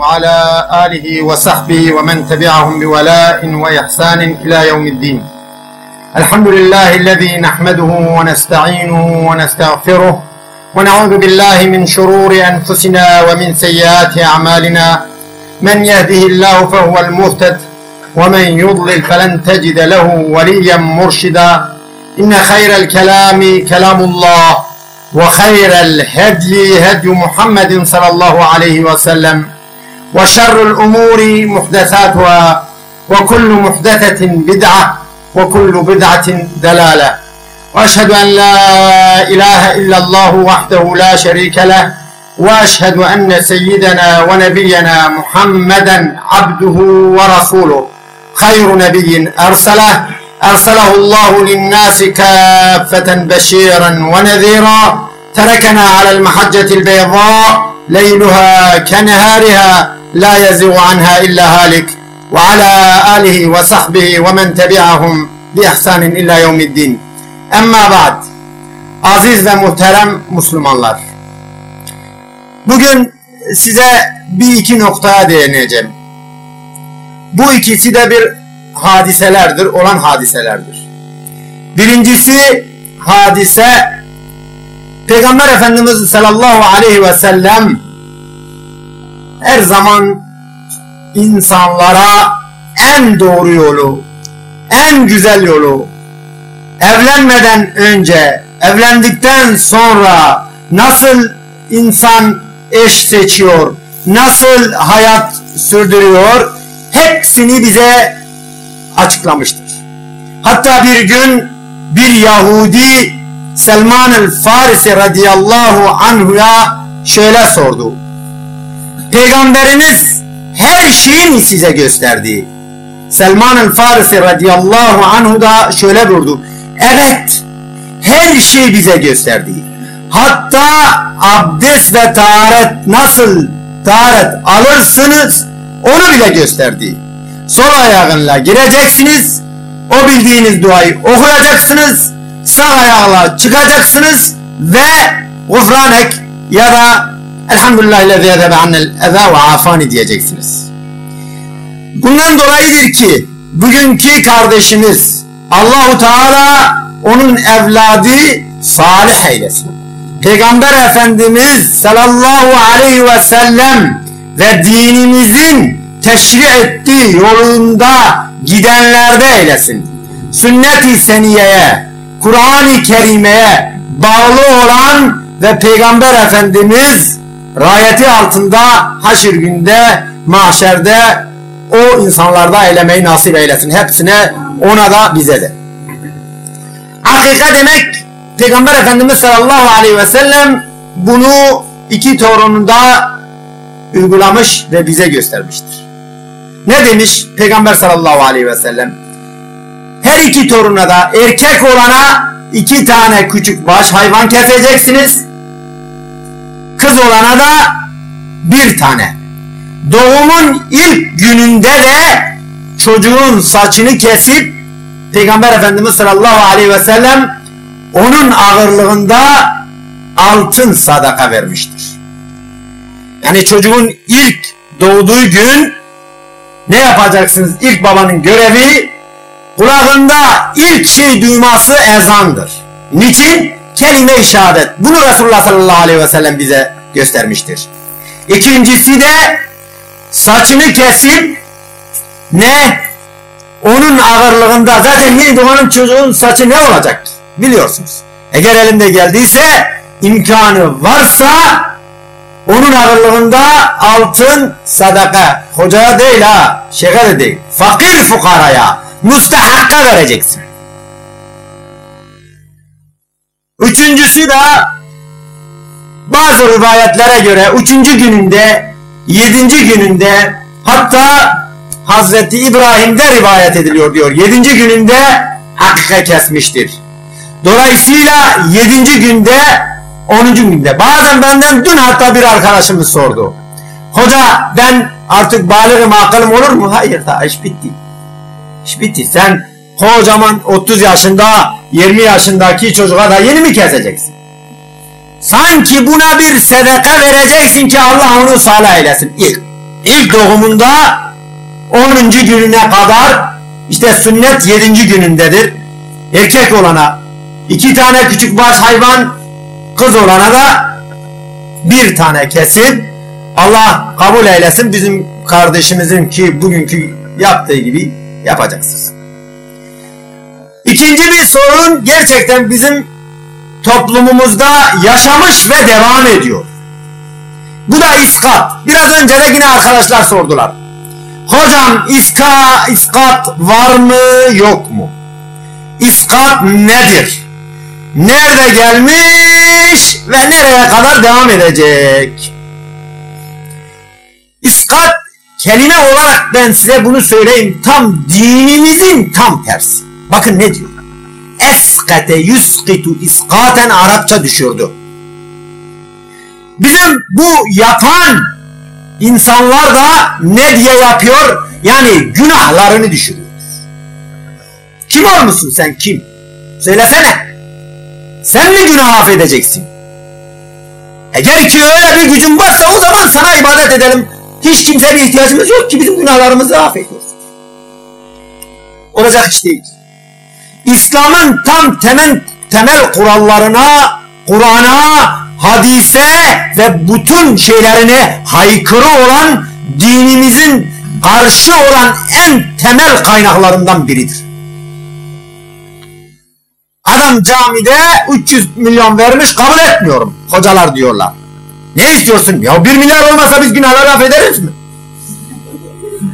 وعلى آله وصحبه ومن تبعهم بولاء وإحسان إلى يوم الدين. الحمد لله الذي نحمده ونستعينه ونستغفره ونعوذ بالله من شرور أنفسنا ومن سيئات أعمالنا. من يهده الله فهو المهتد ومن يضلل فلن تجد له وليا مرشدا. إن خير الكلام كلام الله وخير الهدي هدي محمد صلى الله عليه وسلم. وشر الأمور محدثاتها وكل محدثة بدعة وكل بدعة دلالة. وأشهد أن لا إله إلا الله وحده لا شريك له وأشهد أن سيدنا ونبينا محمدا عبده ورسوله. خير نبي أرسله أرسله الله للناس كافة بشيرا ونذيرا. تركنا على المحجة البيضاء ليلها كنهارها لا يزيغ عنها إلا هالك وعلى آله وصحبه ومن تبعهم بإحسان إلى يوم الدين Emma ba'd. Aziz ve muhterem Müslümanlar. Bugün size bir iki noktaya değineceğim. Bu ikisi de bir hadiselerdir, olan hadiselerdir. Birincisi hadise Peygamber Efendimiz sallallahu aleyhi ve sellem her zaman insanlara en doğru yolu, en güzel yolu, evlenmeden önce, evlendikten sonra nasıl insan eş seçiyor, nasıl hayat sürdürüyor, hepsini bize açıklamıştır. Hatta bir gün bir Yahudi Selman el Farisi radıyallahu anhu'ya şöyle sordu. Peygamberiniz her şeyini size gösterdi. Selman el Farisi radıyallahu anhu da şöyle buyurdu. Evet, her şey bize gösterdi. Hatta abdest ve taharet nasıl taharet alırsınız onu bile gösterdi. Sol ayağınla gireceksiniz, o bildiğiniz duayı okuyacaksınız, sağ ayağla çıkacaksınız ve gufranek ya da elhamdülillah lezi yedebe annel eza ve afani diyeceksiniz. Bundan dolayıdır ki bugünkü kardeşimiz Allahu Teala onun evladı salih eylesin. Peygamber Efendimiz sallallahu aleyhi ve sellem ve dinimizin teşri ettiği yolunda gidenlerde eylesin. Sünnet-i seniyeye, Kur'an-ı Kerime'ye bağlı olan ve Peygamber Efendimiz rayeti altında haşir günde, mahşerde o insanlarda eylemeyi nasip eylesin. Hepsine, ona da bize de. Akika demek Peygamber Efendimiz sallallahu aleyhi ve sellem bunu iki torununda uygulamış ve bize göstermiştir. Ne demiş Peygamber sallallahu aleyhi ve sellem? Her iki toruna da erkek olana iki tane küçük baş hayvan keseceksiniz. Kız olana da bir tane. Doğumun ilk gününde de çocuğun saçını kesip Peygamber Efendimiz sallallahu aleyhi ve sellem onun ağırlığında altın sadaka vermiştir. Yani çocuğun ilk doğduğu gün ne yapacaksınız? İlk babanın görevi kulağında ilk şey duyması ezandır. Niçin? Kelime-i şehadet. Bunu Resulullah sallallahu aleyhi ve sellem bize göstermiştir. İkincisi de saçını kesip ne? Onun ağırlığında zaten yeni doğanın çocuğun saçı ne olacak? Biliyorsunuz. Eğer elinde geldiyse imkanı varsa onun ağırlığında altın sadaka. Hocaya değil ha. Şeyhe de değil. Fakir fukaraya. Müstehakka vereceksin. Üçüncüsü de bazı rivayetlere göre üçüncü gününde, yedinci gününde hatta Hazreti İbrahim'de rivayet ediliyor diyor. Yedinci gününde hakika kesmiştir. Dolayısıyla yedinci günde, onuncu günde. Bazen benden dün hatta bir arkadaşımız sordu. Hoca ben artık balığım aklım olur mu? Hayır daha iş bitti. İş bitti. Sen kocaman 30 yaşında 20 yaşındaki çocuğa da yeni mi keseceksin? Sanki buna bir sedaka vereceksin ki Allah onu salih eylesin. İlk. ilk doğumunda 10. gününe kadar işte sünnet 7. günündedir. Erkek olana iki tane küçük baş hayvan, kız olana da bir tane kesin. Allah kabul eylesin bizim kardeşimizin ki bugünkü yaptığı gibi yapacaksınız. İkinci bir sorun gerçekten bizim toplumumuzda yaşamış ve devam ediyor. Bu da iskat. Biraz önce de yine arkadaşlar sordular. Hocam iska, iskat var mı yok mu? İskat nedir? Nerede gelmiş ve nereye kadar devam edecek? İskat kelime olarak ben size bunu söyleyeyim tam dinimizin tam tersi. Bakın ne diyor? Eskate yuskitu iskaten Arapça düşürdü. Bizim bu yapan insanlar da ne diye yapıyor? Yani günahlarını düşürüyor. Kim olmuşsun sen kim? Söylesene. Sen mi günah affedeceksin? Eğer ki öyle bir gücün varsa o zaman sana ibadet edelim. Hiç kimseye bir ihtiyacımız yok ki bizim günahlarımızı affediyorsun. Olacak iş değil. İslam'ın tam temel temel kurallarına, Kur'an'a, hadise ve bütün şeylerine haykırı olan dinimizin karşı olan en temel kaynaklarından biridir. Adam camide 300 milyon vermiş kabul etmiyorum. Hocalar diyorlar. Ne istiyorsun? Ya 1 milyar olmasa biz günahları affederiz mi?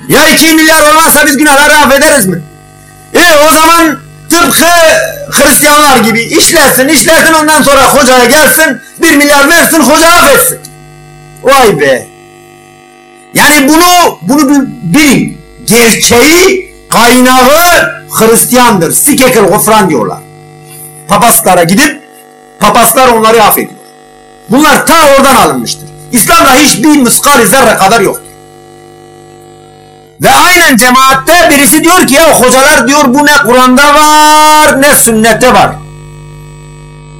Ya 2 milyar olmazsa biz günahları affederiz mi? E o zaman tıpkı Hristiyanlar gibi işlersin işlersin ondan sonra hocaya gelsin 1 milyar versin hoca affetsin. Vay be. Yani bunu bunu bilin. Gerçeği kaynağı Hristiyandır. Sikekil gufran diyorlar. Papaslara gidip papaslar onları affediyor. Bunlar ta oradan alınmıştır. İslam'da hiçbir mıskal zerre kadar yoktur. Ve aynen cemaatte birisi diyor ki ya hocalar diyor bu ne Kur'an'da var ne sünnette var.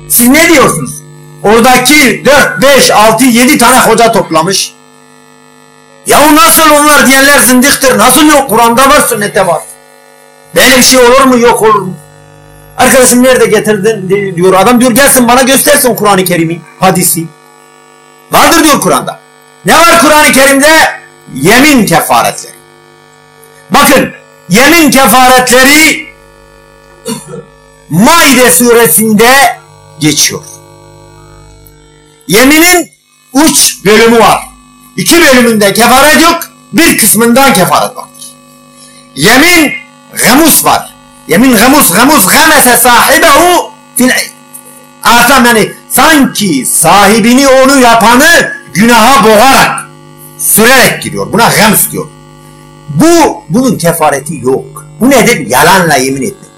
Siz ne diyorsunuz? Oradaki 4, 5, 6, 7 tane hoca toplamış. Ya nasıl onlar diyenler zındıktır. Nasıl yok? Kur'an'da var, sünnette var. Böyle bir şey olur mu? Yok olur mu? Arkadaşım nerede getirdin diyor. Adam diyor gelsin bana göstersin Kur'an-ı Kerim'i, hadisi. Vardır diyor Kur'an'da. Ne var Kur'an-ı Kerim'de? Yemin kefaretleri. Bakın yemin kefaretleri Maide suresinde geçiyor. Yeminin üç bölümü var. İki bölümünde kefaret yok, bir kısmından kefaret vardır. Yemin gamus var. Yemin gamus, gamus gamese sahibehu fil asam yani sanki sahibini onu yapanı günaha boğarak, sürerek gidiyor. Buna gams diyor. Bu, bunun kefareti yok. Bu nedir? Yalanla yemin etmek.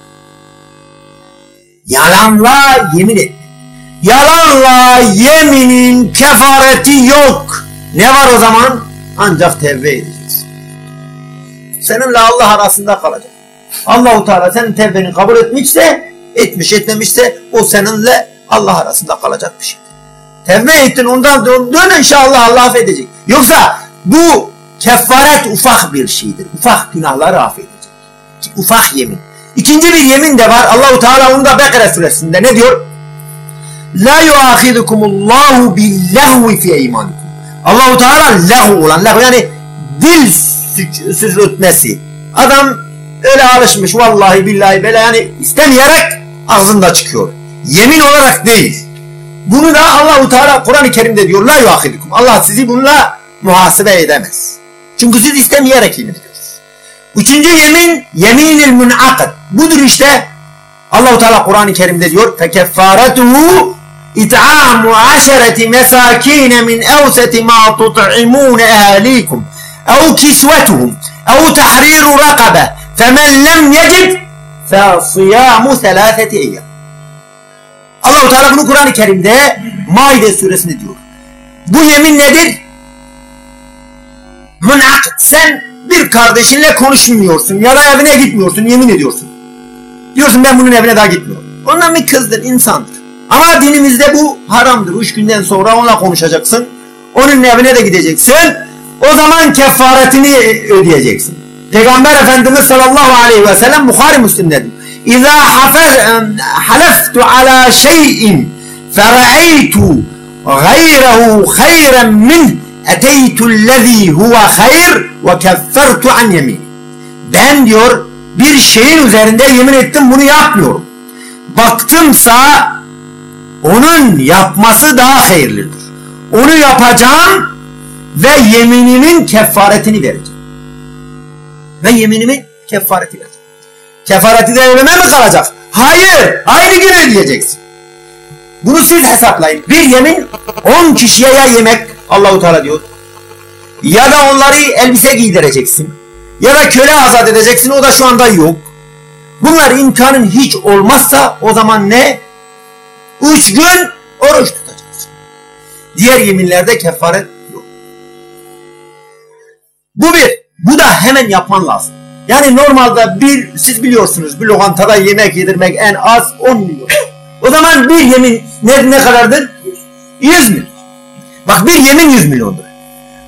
Yalanla yemin etmek. Yalanla yeminin kefareti yok. Ne var o zaman? Ancak tevbe edeceksin. Seninle Allah arasında kalacak. Allahu Teala senin tevbeni kabul etmişse, etmiş etmemişse o seninle Allah arasında kalacak bir şey. Tevbe ettin ondan dön, dön inşallah Allah affedecek. Yoksa bu kefaret ufak bir şeydir. Ufak günahları affedecek. Ufak yemin. İkinci bir yemin de var. Allahu Teala onu da Bekara suresinde ne diyor? La yuahidukumullahu billahvi fi eymanikum. Allahu Teala lehu olan lehu yani dil süzültmesi. Adam öyle alışmış vallahi billahi böyle yani istemeyerek ağzında çıkıyor. Yemin olarak değil. Bunu da Allahu Teala Kur'an-ı Kerim'de diyor la yuahidukum. Allah sizi bununla muhasebe edemez. Çünkü siz istemeyerek yemin ediyorsunuz. Üçüncü yemin yeminil münakad. Budur işte Allahu Teala Kur'an-ı Kerim'de diyor fekeffaretuhu it'amu aşereti mesakine min evseti ma tut'imune ehalikum ev kisvetuhum ev tahriru rakabe femen lem yecid fesiyamu selâfeti eyyam Allahu Teala bunu Kur'an-ı Kerim'de Maide suresinde diyor. Bu yemin nedir? Münakit. Sen bir kardeşinle konuşmuyorsun ya da evine gitmiyorsun, yemin ediyorsun. Diyorsun ben bunun evine daha gitmiyorum. Ondan bir kızdır, insandır. Ama dinimizde bu haramdır. Üç günden sonra onunla konuşacaksın. Onun evine de gideceksin. o zaman kefaretini ödeyeceksin. Peygamber Efendimiz sallallahu aleyhi ve sellem Bukhari Müslim'de diyor. İza haleftu ala şeyin fera'eytu gayrehu hayren min eteytu'llezî huve hayr ve keffertu an yemin. Ben diyor bir şeyin üzerinde yemin ettim bunu yapmıyorum. Baktımsa onun yapması daha hayırlıdır. Onu yapacağım ve yeminimin kefaretini vereceğim. Ve yeminimin kefareti vereceğim. Kefareti de önüme mi kalacak? Hayır! Aynı gün ödeyeceksin. Bunu siz hesaplayın. Bir yemin 10 kişiye ya yemek Allahu Teala diyor. Ya da onları elbise giydireceksin. Ya da köle azat edeceksin. O da şu anda yok. Bunlar imkanın hiç olmazsa o zaman ne? Üç gün oruç tutacaksın. Diğer yeminlerde kefaret yok. Bu bir. Bu da hemen yapman lazım. Yani normalde bir, siz biliyorsunuz bir lokantada yemek yedirmek en az 10 milyon. O zaman bir yemin ne, ne kadardır? 100 milyon. Bak bir yemin 100 milyondur.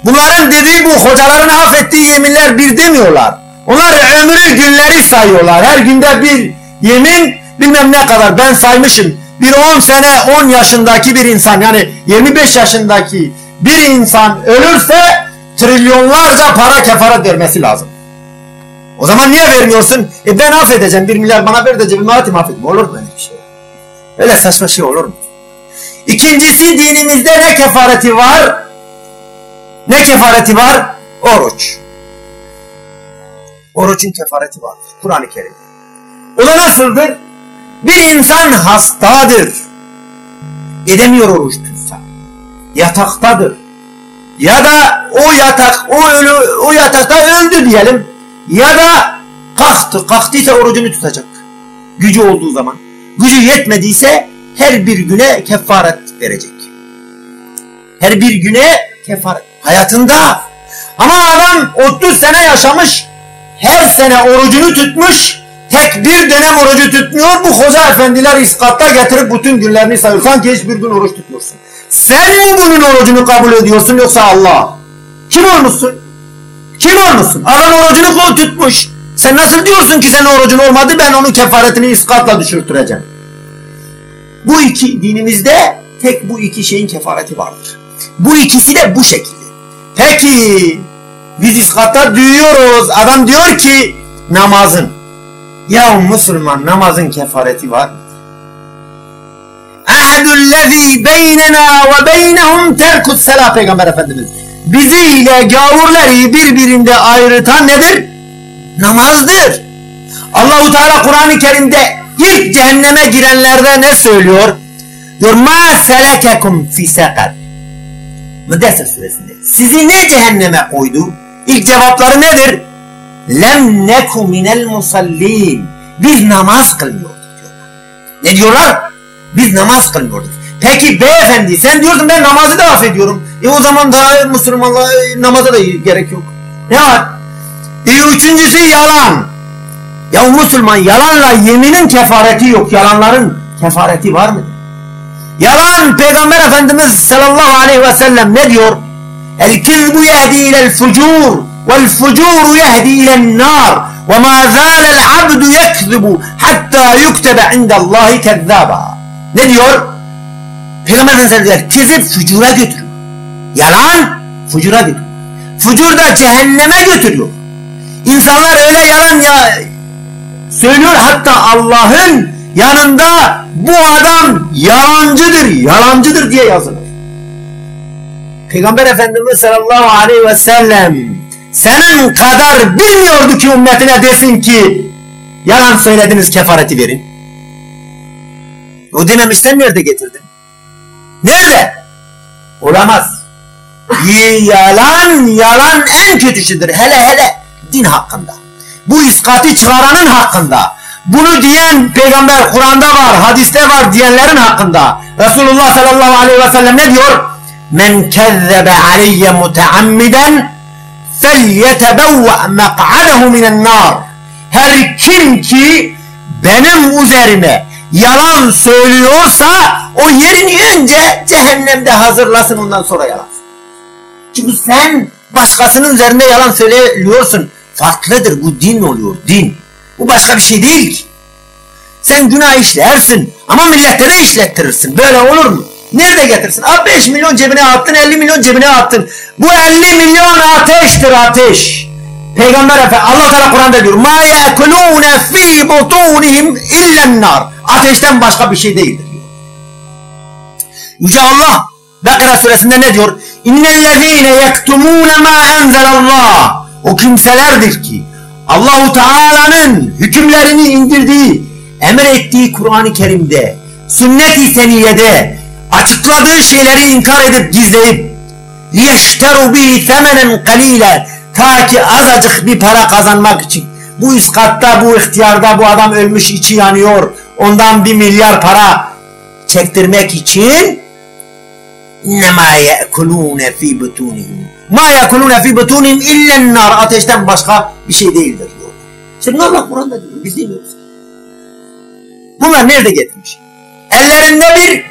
Bunların dediği bu hocaların affettiği yeminler bir demiyorlar. Onlar ömrü günleri sayıyorlar. Her günde bir yemin bilmem ne kadar ben saymışım. Bir 10 sene 10 yaşındaki bir insan yani 25 yaşındaki bir insan ölürse trilyonlarca para kefaret vermesi lazım. O zaman niye vermiyorsun? E ben affedeceğim. Bir milyar bana ver de cebime atayım affedeyim. Olur mu öyle bir şey? Öyle saçma şey olur mu? İkincisi dinimizde ne kefareti var? Ne kefareti var? Oruç. Orucun kefareti vardır. Kur'an-ı Kerim. O da nasıldır? Bir insan hastadır. Edemiyor oruç tutsa. Yataktadır. Ya da o yatak, o ölü, o yatakta öldü diyelim. Ya da kalktı, kalktıysa orucunu tutacak. Gücü olduğu zaman. Gücü yetmediyse her bir güne kefaret verecek. Her bir güne kefaret. Hayatında. Ama adam 30 sene yaşamış, her sene orucunu tutmuş, tek bir dönem orucu tutmuyor. Bu hoca efendiler iskatta getirip bütün günlerini sayıyor. Sanki hiçbir gün oruç tutmuyorsun. Sen mi bunun orucunu kabul ediyorsun yoksa Allah? Kim olmuşsun? Kim olmuşsun? Adam orucunu tutmuş. Sen nasıl diyorsun ki senin orucun olmadı ben onun kefaretini iskatla düşürtüreceğim. Bu iki dinimizde tek bu iki şeyin kefareti vardır. Bu ikisi de bu şekilde. Peki biz iskatta duyuyoruz. Adam diyor ki namazın. Ya Müslüman namazın kefareti var mı? Ahdüllezî beynena ve beynehum terkut selah Peygamber Efendimiz. Bizi ile gavurları birbirinde ayrıtan nedir? Namazdır. Allahu Teala Kur'an-ı Kerim'de ilk cehenneme girenlerde ne söylüyor? Diyor ma selekekum fi sekar. Müddessir suresinde. Sizi ne cehenneme koydu? İlk cevapları nedir? Lem neku minel musallin. Biz namaz kılmıyorduk diyorlar. Ne diyorlar? Biz namaz kılmıyorduk. Peki beyefendi sen diyorsun ben namazı da affediyorum. E o zaman da Müslümanla namaza da gerek yok. Ne var? E üçüncüsü yalan. Ya Müslüman yalanla yeminin kefareti yok. Yalanların kefareti var mı? Yalan Peygamber Efendimiz sallallahu aleyhi ve sellem ne diyor? El kizbu yehdi ilel fucur vel fucuru yehdi ilen nar ve ma zâlel abdu yekzibu hatta yuktebe indallahi kezzaba. Ne diyor? Peygamber Efendimiz diyor kizip fucura götürüyor. Yalan fucura götürüyor. Fucur da cehenneme götürüyor. İnsanlar öyle yalan ya söylüyor hatta Allah'ın yanında bu adam yalancıdır, yalancıdır diye yazılır. Peygamber Efendimiz sallallahu aleyhi ve sellem senin kadar bilmiyordu ki ümmetine desin ki yalan söylediniz kefareti verin. O dememişten nerede getirdin? Nerede? Olamaz. Yalan, yalan en kötüsüdür. Hele hele din hakkında. Bu iskati çıkaranın hakkında. Bunu diyen peygamber Kur'an'da var, hadiste var diyenlerin hakkında. Resulullah sallallahu aleyhi ve sellem ne diyor? Men kezzebe aleyye muteammiden felyetebevve mek'adehu minen nar. Her kim ki benim üzerime yalan söylüyorsa o yerini önce cehennemde hazırlasın ondan sonra yalan. Çünkü sen başkasının üzerinde yalan söylüyorsun. Farklıdır bu din oluyor din. Bu başka bir şey değil ki. Sen günah işlersin ama millete de işlettirirsin. Böyle olur mu? Nerede getirsin? Abi 5 milyon cebine attın 50 milyon cebine attın. Bu 50 milyon ateştir ateş. Peygamber Efendimiz Allah Teala Kur'an'da diyor. Ma yekulune fi butunihim illen nar. Ateşten başka bir şey değildir diyor. Yüce Allah Bekara suresinde ne diyor? İnnellezîne yektumûne mâ enzelallah. O kimselerdir ki Allahu Teala'nın hükümlerini indirdiği, emrettiği Kur'an-ı Kerim'de, sünnet-i seniyede açıkladığı şeyleri inkar edip gizleyip liyeşteru bihi temenen kalile ta ki azıcık bir para kazanmak için. Bu üst katta bu ihtiyarda bu adam ölmüş içi yanıyor. Ondan bir milyar para çektirmek için İnnemâ ye'kulûne fî butûnihim. Mâ ye'kulûne fî butûnihim illen nar. Ateşten başka bir şey değildir diyor. İşte bunu Allah Kur'an'da diyor. Biz bilmiyoruz. Bunlar nerede getirmiş? Ellerinde bir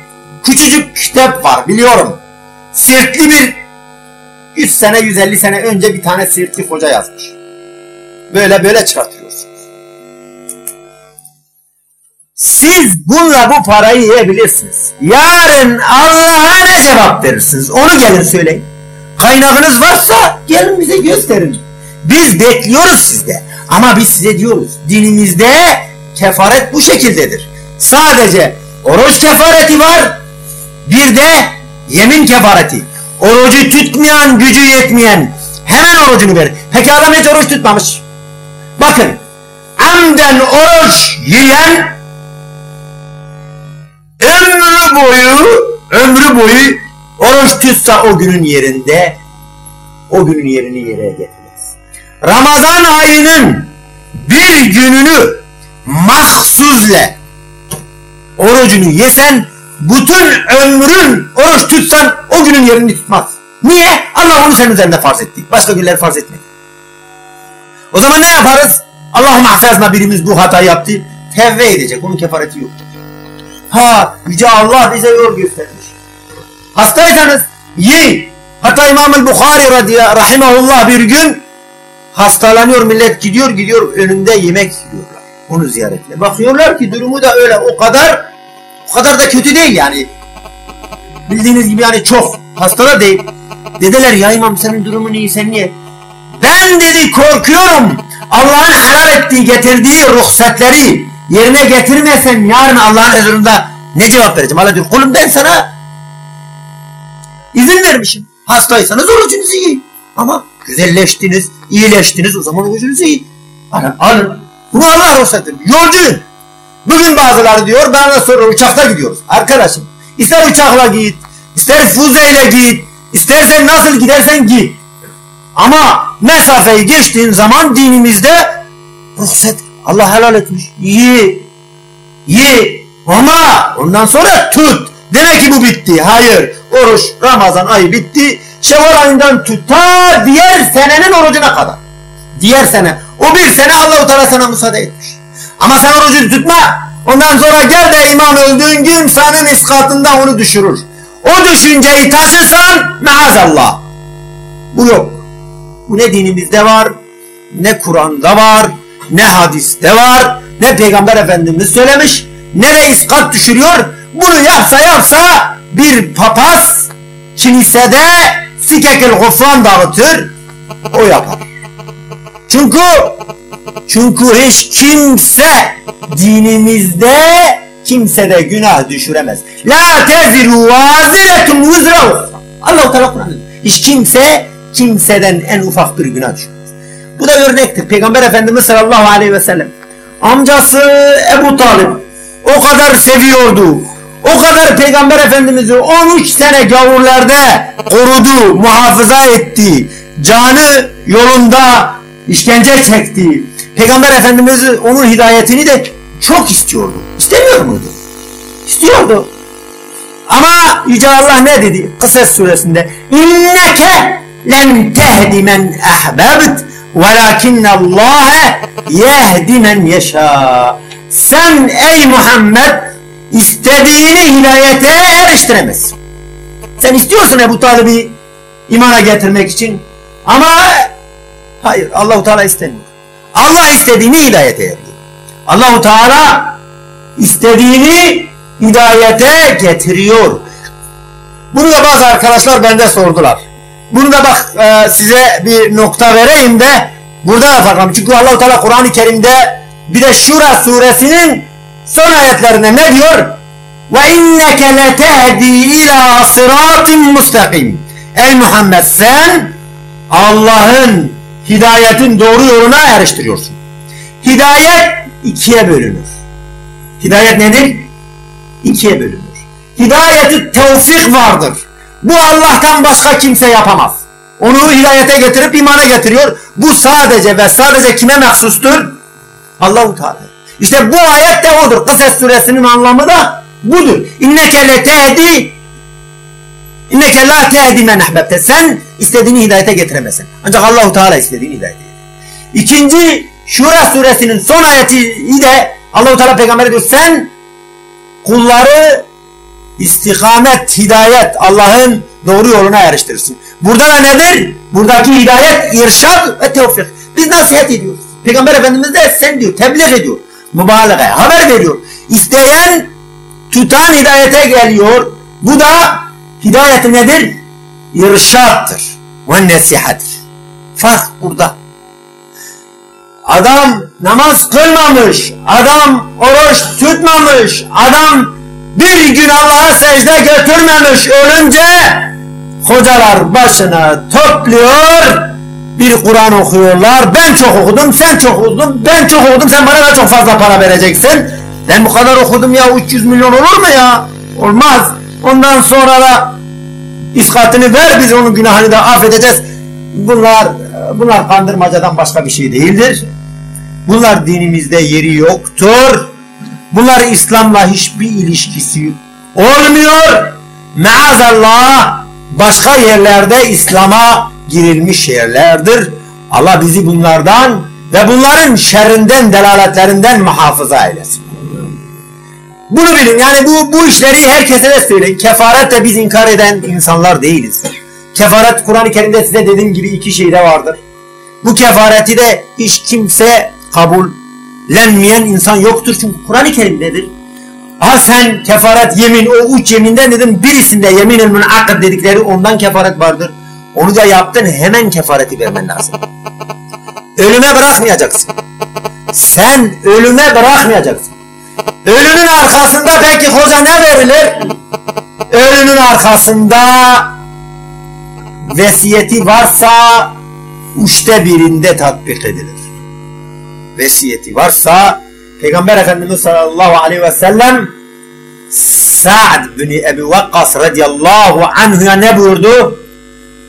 küçücük kitap var biliyorum. Sirtli bir 100 sene 150 sene önce bir tane sirtli hoca yazmış. Böyle böyle çıkartıyorsunuz. Siz bununla bu parayı yiyebilirsiniz. Yarın Allah'a ne cevap verirsiniz? Onu gelin söyleyin. Kaynağınız varsa gelin bize gösterin. Biz bekliyoruz sizde. Ama biz size diyoruz. Dinimizde kefaret bu şekildedir. Sadece oruç kefareti var. Bir de yemin kefareti. Orucu tutmayan, gücü yetmeyen hemen orucunu verir. Peki adam hiç oruç tutmamış. Bakın amden oruç yiyen ömrü boyu ömrü boyu oruç tutsa o günün yerinde o günün yerini yere getirmez. Ramazan ayının bir gününü mahsuzle orucunu yesen bütün ömrün oruç tutsan o günün yerini tutmaz. Niye? Allah onu senin üzerinde farz etti. Başka günler farz etmedi. O zaman ne yaparız? Allah'ım affezna birimiz bu hatayı yaptı. Tevbe edecek. Onun kefareti yok. Ha Yüce Allah bize yol göstermiş. Hastaysanız yiyin. Hatta İmam-ı Bukhari rahimahullah bir gün hastalanıyor millet gidiyor gidiyor önünde yemek yiyorlar. Onu ziyaretle. Bakıyorlar ki durumu da öyle o kadar o kadar da kötü değil yani. Bildiğiniz gibi yani çok hasta da değil. Dediler ya imam senin durumun iyi sen niye? Ben dedi korkuyorum. Allah'ın helal ettiği getirdiği ruhsatleri yerine getirmezsen yarın Allah'ın huzurunda ne cevap vereceğim? Allah diyor kulum ben sana izin vermişim. Hastaysanız orucunuzu yiyin. Ama güzelleştiniz, iyileştiniz o zaman orucunuzu yiyin. Alın, alın. Bunu Allah ruhsat etmiş. Yolcuyum. Bugün bazıları diyor bana sonra uçakta gidiyoruz. Arkadaşım ister uçakla git, ister füzeyle git, istersen nasıl gidersen git. Ama mesafeyi geçtiğin zaman dinimizde ruhsat Allah helal etmiş. Ye. Ye. Ama ondan sonra tut. Demek ki bu bitti. Hayır. Oruç Ramazan ayı bitti. Şevval ayından tut. Diğer senenin orucuna kadar. Diğer sene. O bir sene Allah-u Teala sana müsaade etmiş. Ama sen orucu tutma. Ondan sonra gel de imam öldüğün gün senin iskatında onu düşürür. O düşünceyi taşırsan maazallah. Bu yok. Bu ne dinimizde var, ne Kur'an'da var, ne hadiste var, ne Peygamber Efendimiz söylemiş, ne de düşürüyor. Bunu yapsa yapsa bir papaz kilisede sikekil gufran dağıtır, o yapar. Çünkü çünkü hiç kimse dinimizde kimse de günah düşüremez. La teziru vaziretun vizra Allah-u Teala Kur'an'da. Hiç kimse kimseden en ufak bir günah düşürmez. Bu da örnektir. Peygamber Efendimiz sallallahu aleyhi ve sellem amcası Ebu Talip o kadar seviyordu. O kadar Peygamber Efendimiz'i 13 sene gavurlarda korudu, muhafaza etti. Canı yolunda işkence çekti. Peygamber Efendimiz onun hidayetini de çok istiyordu. İstemiyor muydu? İstiyordu. Ama Yüce Allah ne dedi? Kısas suresinde. İnneke len tehdi men ahbebt وَلَكِنَّ اللّٰهَ يَهْدِ مَنْ يَشَاءُ Sen ey Muhammed istediğini hidayete eriştiremezsin. Sen istiyorsun Ebu Talib'i imana getirmek için Ama hayır Allahu Teala istemiyor. Allah istediğini hidayete eriyor. Allahu Teala istediğini hidayete getiriyor. Bunu da bazı arkadaşlar bende sordular. Bunu da bak e, size bir nokta vereyim de burada da farklı. Çünkü Allahu Teala Kur'an-ı Kerim'de bir de Şura suresinin son ayetlerinde ne diyor? Ve inneke letehdi ila sıratin. Ey Muhammed sen Allah'ın hidayetin doğru yoluna eriştiriyorsun. Hidayet ikiye bölünür. Hidayet nedir? İkiye bölünür. Hidayeti tevfik vardır. Bu Allah'tan başka kimse yapamaz. Onu hidayete getirip imana getiriyor. Bu sadece ve sadece kime mahsustur? Allahu Teala. İşte bu ayet de odur. Kıses suresinin anlamı da budur. İnneke le tehdi İnneke la tehdi men ahbebte. Sen istediğini hidayete getiremezsin. Ancak Allahu Teala istediğini hidayete getirir. İkinci Şura suresinin son ayeti de Allahu Teala peygambere diyor sen kulları istikamet, hidayet Allah'ın doğru yoluna eriştirirsin. Burada da nedir? Buradaki hidayet irşad ve tevfik. Biz nasihat ediyoruz. Peygamber Efendimiz de sen diyor, tebliğ ediyor. Mübalağaya haber veriyor. İsteyen tutan hidayete geliyor. Bu da hidayet nedir? İrşattır. Ve nesihattir. Fark burada. Adam namaz kılmamış, adam oruç tutmamış, adam bir gün Allah'a secde götürmemiş ölünce hocalar başına topluyor bir Kur'an okuyorlar. Ben çok okudum, sen çok okudun, ben çok okudum, sen bana da çok fazla para vereceksin. Ben bu kadar okudum ya 300 milyon olur mu ya? Olmaz. Ondan sonra da iskatını ver biz onun günahını da affedeceğiz. Bunlar bunlar kandırmacadan başka bir şey değildir. Bunlar dinimizde yeri yoktur. Bunlar İslam'la hiçbir ilişkisi olmuyor. Maazallah başka yerlerde İslam'a girilmiş yerlerdir. Allah bizi bunlardan ve bunların şerrinden, delaletlerinden muhafaza eylesin. Bunu bilin. Yani bu bu işleri herkese de söyleyin. Kefaret de biz inkar eden insanlar değiliz. Kefaret Kur'an-ı Kerim'de size dediğim gibi iki şeyde vardır. Bu kefareti de hiç kimse kabullenmeyen insan yoktur. Çünkü Kur'an-ı Kerim'dedir. Ha sen kefaret yemin o üç yeminden dedim birisinde yemin el münakad dedikleri ondan kefaret vardır. Onu da yaptın hemen kefareti vermen lazım. Ölüme bırakmayacaksın. Sen ölüme bırakmayacaksın. Ölünün arkasında peki hoca ne verilir? Ölünün arkasında vesiyeti varsa üçte birinde tatbik edilir. Vesiyeti varsa Peygamber Efendimiz sallallahu aleyhi ve sellem Sa'd bin Ebi Vakkas radiyallahu anhu'ya ne buyurdu?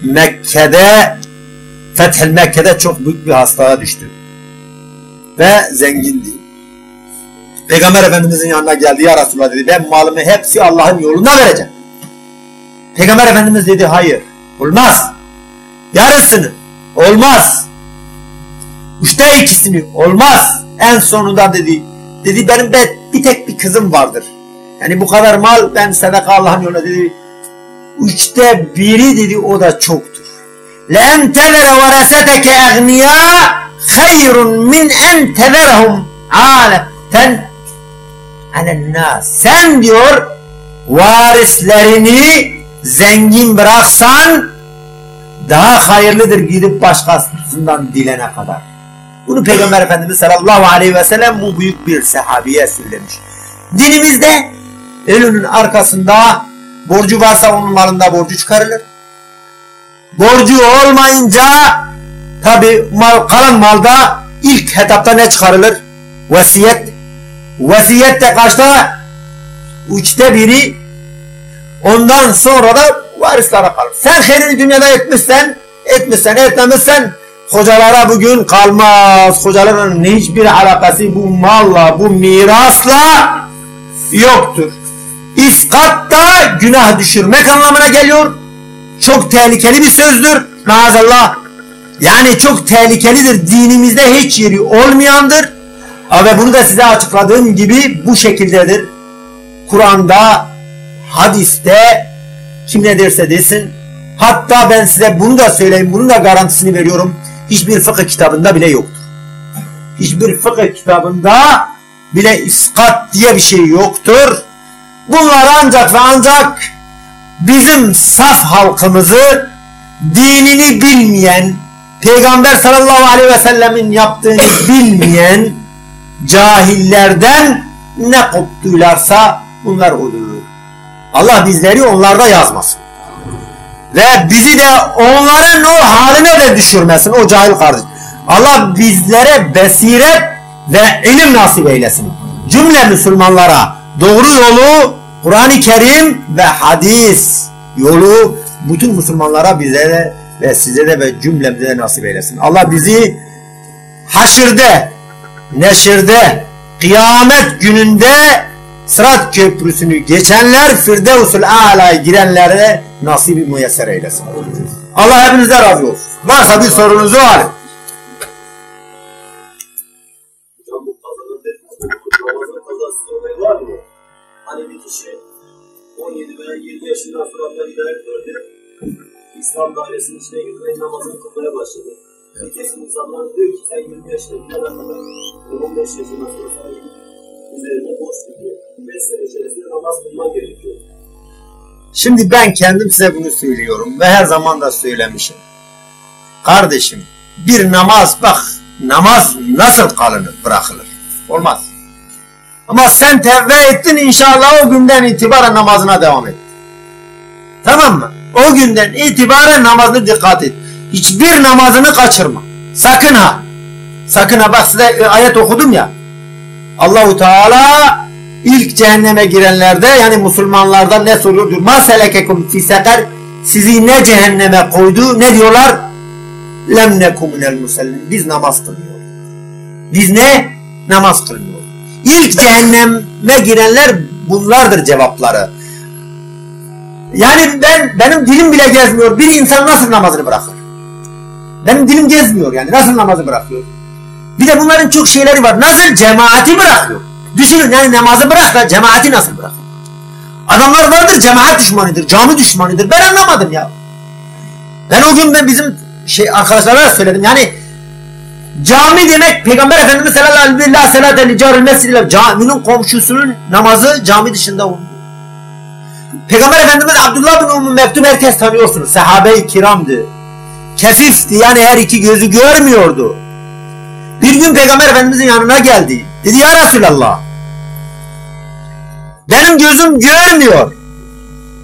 Mekke'de Fethel Mekke'de çok büyük bir hastalığa düştü. Ve zengindi. Peygamber Efendimizin yanına geldi ya Resulullah dedi ben malımı hepsi Allah'ın yoluna vereceğim. Peygamber Efendimiz dedi hayır olmaz. Yarısını olmaz. Üçte ikisini olmaz. En sonunda dedi dedi benim de bir tek bir kızım vardır. Yani bu kadar mal ben sadaka Allah'ın yoluna dedi. Üçte biri dedi o da çoktur. لَاَنْ تَذَرَ وَرَسَتَكَ اَغْنِيَا خَيْرٌ مِنْ اَنْ تَذَرَهُمْ عَالَةً alennas. Sen diyor varislerini zengin bıraksan daha hayırlıdır gidip başkasından dilene kadar. Bunu Peygamber Efendimiz sallallahu aleyhi ve sellem bu büyük bir sahabiye söylemiş. Dinimizde ölünün arkasında borcu varsa onun malında borcu çıkarılır. Borcu olmayınca tabi mal, kalan malda ilk etapta ne çıkarılır? Vasiyet Vasiyette kaçta? Üçte biri ondan sonra da varislere kalır. Sen hayırlı dünyada etmişsen, etmişsen, etmemişsen hocalara bugün kalmaz. Hocaların hiçbir alakası bu malla, bu mirasla yoktur. İskat da günah düşürmek anlamına geliyor. Çok tehlikeli bir sözdür. Maazallah. Yani çok tehlikelidir. Dinimizde hiç yeri olmayandır. Ve bunu da size açıkladığım gibi bu şekildedir. Kur'an'da, hadiste kim ne derse desin Hatta ben size bunu da söyleyeyim, bunun da garantisini veriyorum. Hiçbir fıkıh kitabında bile yoktur. Hiçbir fıkıh kitabında bile iskat diye bir şey yoktur. Bunlar ancak ve ancak bizim saf halkımızı dinini bilmeyen, Peygamber sallallahu aleyhi ve sellemin yaptığını bilmeyen cahillerden ne koptuylarsa bunlar olur. Allah bizleri onlarda yazmasın. Ve bizi de onların o haline de düşürmesin o cahil kardeş. Allah bizlere besiret ve ilim nasip eylesin. Cümle Müslümanlara doğru yolu Kur'an-ı Kerim ve hadis yolu bütün Müslümanlara bize de ve size de ve cümlemize de nasip eylesin. Allah bizi haşirde, neşirde, kıyamet gününde Sırat köprüsünü geçenler Firdevsul A'la'ya girenlere nasibi müyesser eylesin. Allah hepinize razı olsun. Varsa bir olayı var? Hani bir kişi 17 veya 20 yaşından sonra Allah hidayet. İslam dairesinin içine girdi ve namazını kılmaya başladı. Bir kesim insanlar diyor ki sen 20 yaşına gidene kadar 15 yaşından sonra sana gidip üzerine borç gidiyor. 5 sene namaz kılman gerekiyor. Şimdi ben kendim size bunu söylüyorum ve her zaman da söylemişim. Kardeşim bir namaz bak namaz nasıl kalınır bırakılır. Olmaz. Ama sen tevbe ettin inşallah o günden itibaren namazına devam et. Tamam mı? O günden itibaren namazını dikkat et. Hiçbir namazını kaçırma. Sakın ha. Sakın ha bak size ayet okudum ya. Allahu Teala ilk cehenneme girenlerde yani Müslümanlarda ne soruyordur? Ma selekekum fi sekar sizi ne cehenneme koydu? Ne diyorlar? Lem nekum minel musallin. Biz namaz kılmıyoruz. Biz ne? Namaz kılmıyoruz. İlk cehenneme girenler bunlardır cevapları. Yani ben benim dilim bile gezmiyor. Bir insan nasıl namazını bırakır? Benim dilim gezmiyor yani. Nasıl namazı bırakıyor? Bir de bunların çok şeyleri var. Nasıl cemaati bırakıyor? Düşünün yani namazı bırak da cemaati nasıl bırakır? Adamlar vardır cemaat düşmanıdır, cami düşmanıdır. Ben anlamadım ya. Ben o gün ben bizim şey arkadaşlara söyledim. Yani cami demek Peygamber Efendimiz sallallahu aleyhi ve sellem licarül mescid caminin komşusunun namazı cami dışında oldu. Peygamber Efendimiz Abdullah bin Ummu Mektum herkes tanıyorsunuz. Sahabe-i kiramdı. Kesifti yani her iki gözü görmüyordu. Bir gün Peygamber Efendimizin yanına geldi. Dedi ya Resulallah. Benim gözüm görmüyor.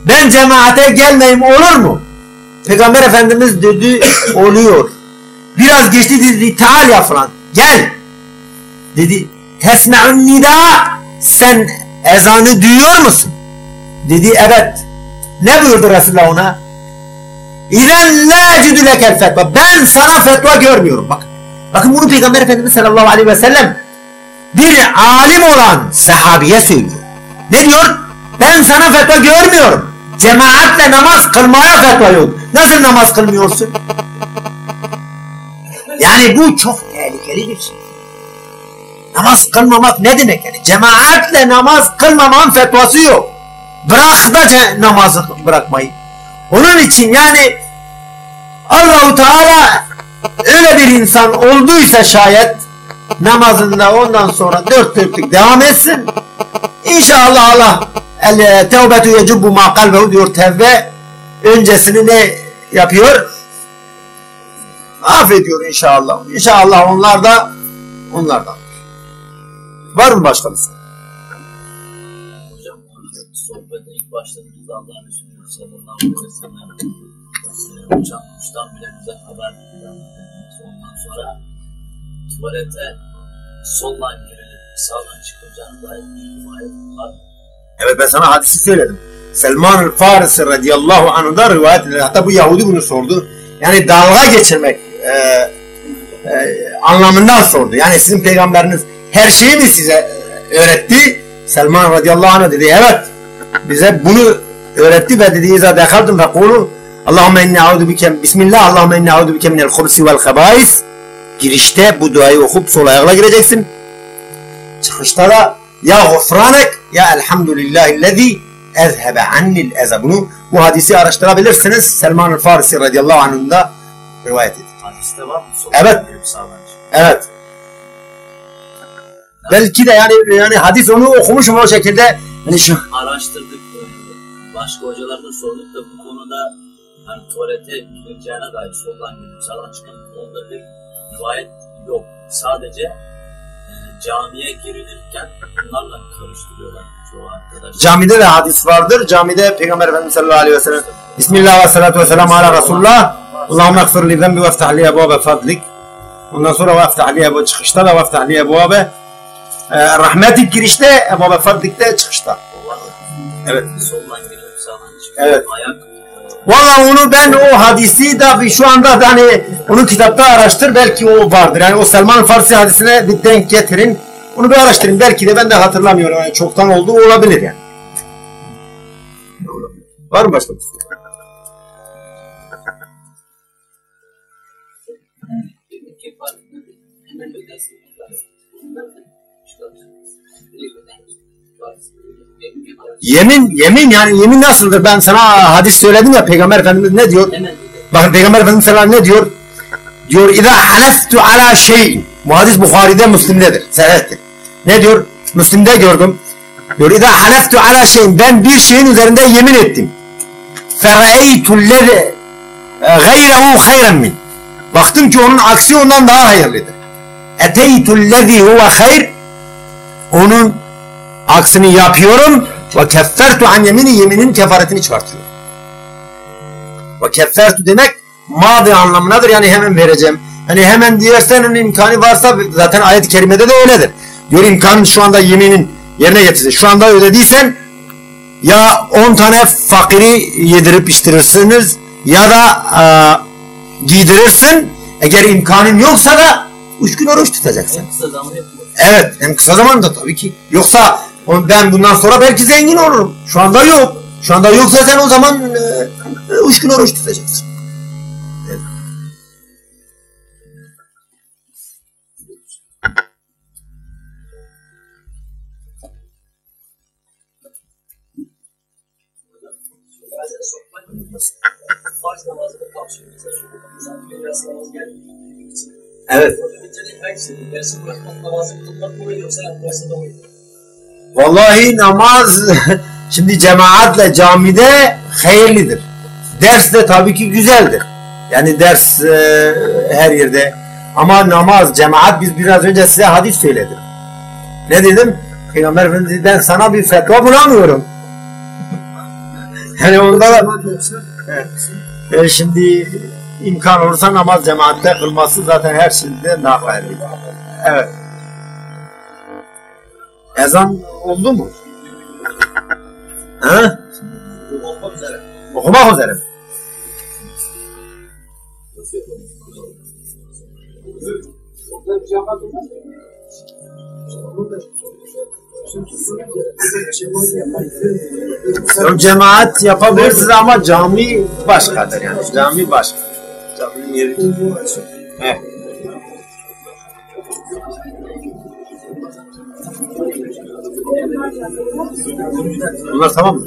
Ben cemaate gelmeyeyim olur mu? Peygamber Efendimiz dedi oluyor. Biraz geçti dedi taal ya falan. Gel. Dedi tesme'un nida sen ezanı duyuyor musun? Dedi evet. Ne buyurdu Resulullah ona? İzen la cidü lekel fetva. Ben sana fetva görmüyorum. Bak. Bakın bunu Peygamber Efendimiz sallallahu aleyhi ve sellem bir alim olan sahabiye söylüyor. Ne diyor? Ben sana fetva görmüyorum. Cemaatle namaz kılmaya fetva yok. Nasıl namaz kılmıyorsun? Yani bu çok tehlikeli bir şey. Namaz kılmamak ne demek yani? Cemaatle namaz kılmamanın fetvası yok. Bırak da namazı bırakmayı. Onun için yani Allahu Teala öyle bir insan olduysa şayet namazında ondan sonra dört dörtlük devam etsin. İnşallah Allah el tevbetu yecubbu ma kalbehu diyor tevbe öncesini ne yapıyor? Affediyor inşallah. İnşallah onlar da onlardan. Var mı başka bir soru? Hocam sohbete ilk başladığımızda Allah'ın Resulü sallallahu aleyhi ve sellem uçan kuştan bile bize haber verdi. Ondan sonra tuvalete soldan girilip sağdan çıkılacağına dair bir rivayet var. Evet ben sana hadisi söyledim. Selman Farisi radıyallahu anh'da rivayet. Hatta bu Yahudi bunu sordu. Yani dalga geçirmek e, e, anlamından sordu. Yani sizin peygamberiniz her şeyi mi size öğretti? Selman radıyallahu anh dedi evet bize bunu öğretti ve dedi İza dekaltum fekulu Allahümme inni a'udu bike Bismillah Allahümme inni a'udu bike minel hubsi vel habais Girişte bu duayı okup sol ayakla gireceksin. Çıkışta da ya gufranek ya elhamdülillahillezî ezhebe annil eza. Bunu bu hadisi araştırabilirsiniz. Selman-ı Farisi radıyallahu anh'ın da rivayet ediyor. Hadiste var mı? Evet. Evet. Belki de yani yani hadis onu okumuşum o şekilde. Hani şu Araştırdık. Başka hocalarla sorduk da bu konuda hani tuvalete gireceğine dair soldan girip sağdan çıkan onda bir rivayet yok. Sadece e, camiye girilirken bunlarla karıştırıyorlar çoğu arkadaş. camide de hadis vardır. Camide Peygamber Efendimiz sallallahu aleyhi ve sellem Bismillah ve salatu ve selamu ala Resulullah. Allahümme ekfir li zembi ve eftah li ebuabe fadlik. Ondan sonra ve eftah li ebu çıkışta da ve eftah li ebuabe e, rahmetik girişte ebuabe fadlikte çıkışta. Evet. Soldan girip sağdan çıkıyor. Evet. Ayak Valla onu ben o hadisi bir şu anda da hani onu kitapta araştır belki o vardır. Yani o Selman Farsi hadisine bir denk getirin. Onu bir araştırın. Belki de ben de hatırlamıyorum. Yani çoktan oldu olabilir yani. Var mı başka bir soru? Yemin, yemin yani yemin nasıldır? Ben sana hadis söyledim ya Peygamber Efendimiz ne diyor? Bakın Peygamber Efendimiz sallallahu ne diyor? Diyor İza haleftu ala şeyin. Bu hadis Bukhari'de Müslim'dedir. Sahihtir. Ne diyor? Müslim'de gördüm. Diyor İza haleftu ala şeyin. Ben bir şeyin üzerinde yemin ettim. Fereytu lezi gayrehu hayran min. Baktım ki onun aksi ondan daha hayırlıdır. Eteytu lezi huve hayr. Onun aksini yapıyorum. Ve keffertu an yemini yeminin kefaretini çıkartıyorum. Ve keffertu demek mazi anlamındadır. Yani hemen vereceğim. Hani hemen diyorsan imkanı varsa zaten ayet-i kerimede de öyledir. Diyor imkan şu anda yeminin yerine getirsin. Şu anda ödediysen ya 10 tane fakiri yedirip içtirirsiniz ya da e, giydirirsin. Eğer imkanın yoksa da 3 gün oruç tutacaksın. en kısa zamanda. Evet, en kısa zamanda tabii ki. Yoksa ben bundan sonra belki zengin olurum. Şu anda yok. Şu anda yoksa sen o zaman e, e, üç gün oruç tutacaksın. Evet. Evet. Vallahi namaz şimdi cemaatle camide hayırlıdır. Ders de tabii ki güzeldir. Yani ders e, her yerde. Ama namaz, cemaat biz biraz önce size hadis söyledim. Ne dedim? Peygamber Efendimiz ben sana bir fetva bulamıyorum. Yani onda da e, şimdi imkan olursa namaz cemaatte kılması zaten her şeyde daha hayırlı. Evet. Ezan oldu mu? Ha? Olmak üzere. Okumak üzere. O cemaat yapabilirsiniz ama cami başkadır yani. Cami başka. Caminin yeri. Evet. Bunlar tamam mı?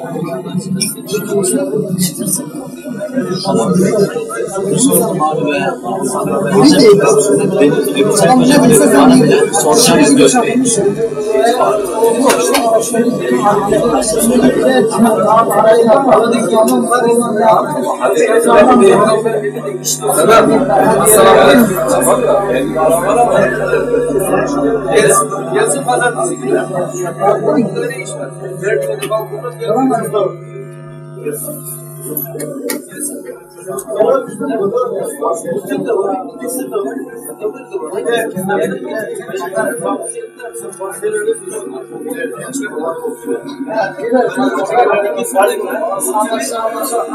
bir araştırdım. Hatırlamıyorum. Selman-ı Farisi. Yazın pazartesi günü. Böyle iş var. Her gün balkonda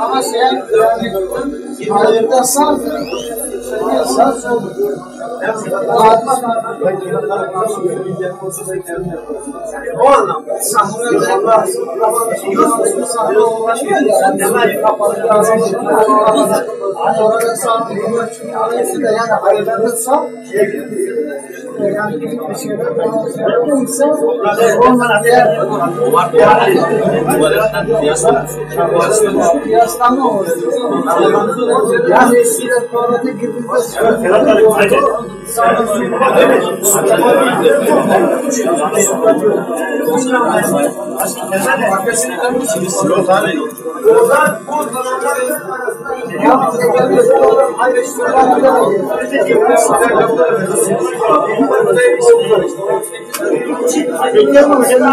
Ama şey yani hayırda sağ sağ sol. O anlamda. Hani orada sağ Ailesi de yani hayırda sağ yani bir şeyler yapıyorsa onlara diğer kıyaslama oluyor. Yani eskiden tuvalete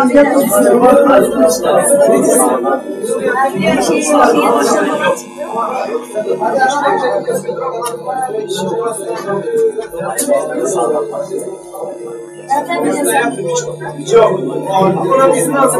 girdiğinde Buna biz nasıl